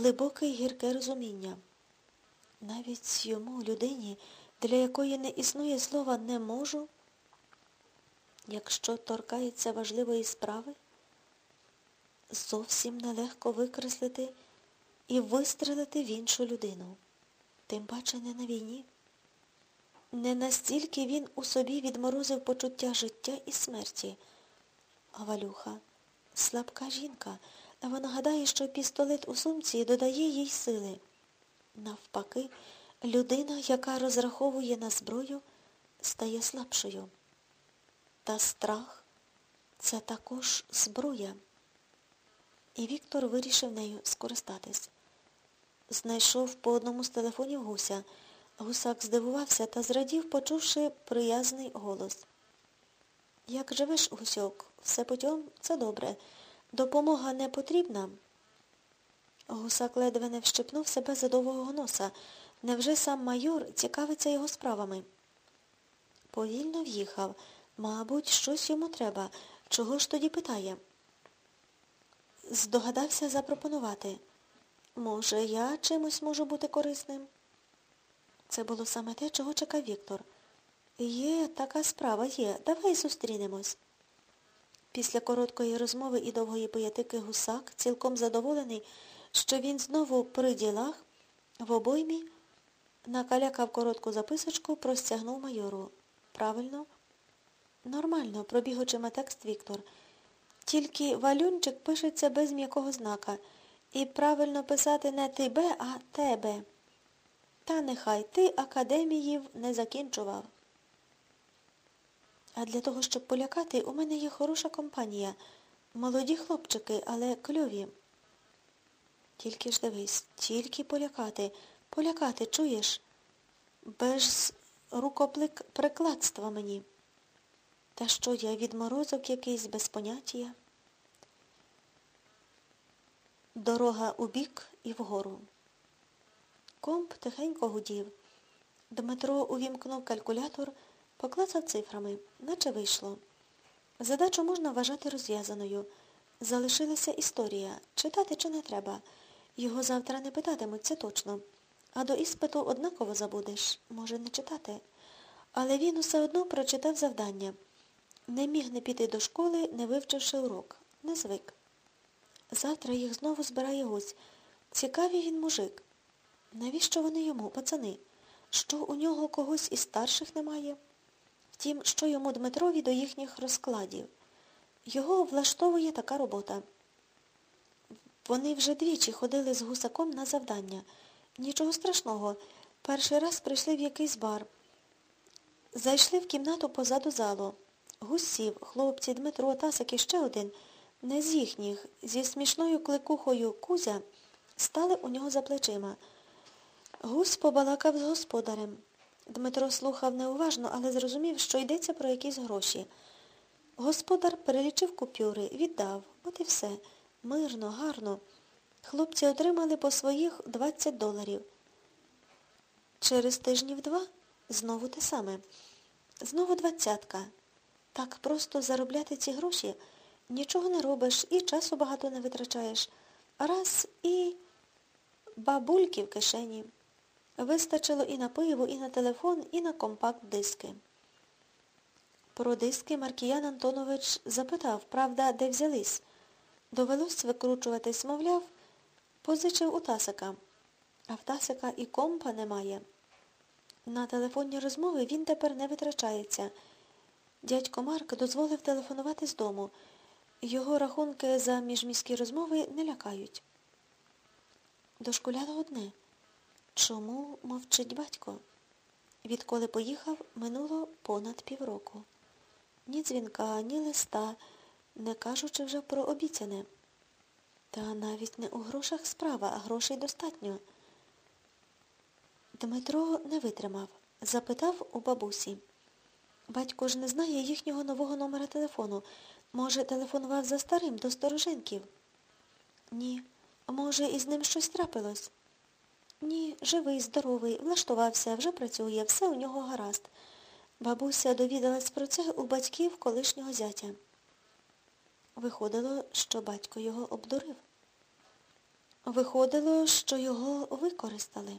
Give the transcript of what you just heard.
глибоке й гірке розуміння. Навіть йому, людині, для якої не існує слова не можу, якщо торкається важливої справи, зовсім нелегко викреслити і вистрелити в іншу людину. Тим паче не на війні. Не настільки він у собі відморозив почуття життя і смерті. А Валюха слабка жінка, а вона гадає, що пістолет у сумці додає їй сили. Навпаки, людина, яка розраховує на зброю, стає слабшою. Та страх це також зброя. І Віктор вирішив нею скористатись. Знайшов по одному з телефонів гуся. Гусак здивувався та зрадів, почувши приязний голос. Як живеш, гусьок, все путем, це добре. Допомога не потрібна. Гусак ледве не вщипнув себе за довгого носа. Невже сам майор цікавиться його справами? Повільно в'їхав. Мабуть, щось йому треба. Чого ж тоді питає? Здогадався запропонувати. Може, я чимось можу бути корисним? Це було саме те, чого чекав Віктор. Є, така справа є. Давай зустрінемось. Після короткої розмови і довгої поятики гусак, цілком задоволений, що він знову при ділах, в обоймі, накалякав коротку записочку, простягнув майору. Правильно? Нормально, пробіг очима текст Віктор. Тільки валюнчик пишеться без м'якого знака. І правильно писати не тебе, а тебе. Та нехай ти академіїв не закінчував. А для того, щоб полякати, у мене є хороша компанія. Молоді хлопчики, але кльові. Тільки ж дивись, тільки полякати. Полякати, чуєш? Без рукоприкладства мені. Та що я, відморозок якийсь без поняття? Дорога у бік і вгору. Комп тихенько гудів. Дмитро увімкнув калькулятор, поклацав цифрами, наче вийшло. Задачу можна вважати розв'язаною. Залишилася історія. Читати чи не треба. Його завтра не питатимуть, це точно. А до іспиту однаково забудеш. Може, не читати. Але він усе одно прочитав завдання. Не міг не піти до школи, не вивчивши урок. Не звик. Завтра їх знову збирає гусь. Цікавий він мужик. Навіщо вони йому, пацани? Що у нього когось із старших немає? Втім, що йому Дмитрові до їхніх розкладів? Його влаштовує така робота. Вони вже двічі ходили з гусаком на завдання. Нічого страшного. Перший раз прийшли в якийсь бар. Зайшли в кімнату позаду залу. Гусів, хлопці, Дмитро, Тасик і ще один, не з їхніх, зі смішною кликухою Кузя, стали у нього за плечима. Гусь побалакав з господарем. Дмитро слухав неуважно, але зрозумів, що йдеться про якісь гроші. Господар перелічив купюри, віддав. От і все. Мирно, гарно. Хлопці отримали по своїх 20 доларів. Через тижнів два знову те саме. Знову двадцятка. Так просто заробляти ці гроші нічого не робиш і часу багато не витрачаєш. Раз і бабульки в кишені. Вистачило і на пиво, і на телефон, і на компакт-диски. Про диски Маркіян Антонович запитав, правда, де взялись. Довелось викручуватись, мовляв, позичив у Тасика. А в Тасика і компа немає. На телефонні розмови він тепер не витрачається. Дядько Марк дозволив телефонувати з дому. Його рахунки за міжміські розмови не лякають. Дошкуляло одне. Чому мовчить батько? Відколи поїхав, минуло понад півроку. Ні дзвінка, ні листа, не кажучи вже про обіцяне. Та навіть не у грошах справа, а грошей достатньо. Дмитро не витримав, запитав у бабусі. Батько ж не знає їхнього нового номера телефону. Може, телефонував за старим до стороженків? Ні. Може, із ним щось трапилось? Ні, живий, здоровий, влаштувався, вже працює, все у нього гаразд. Бабуся довідалась про це у батьків колишнього зятя. Виходило, що батько його обдурив. Виходило, що його використали.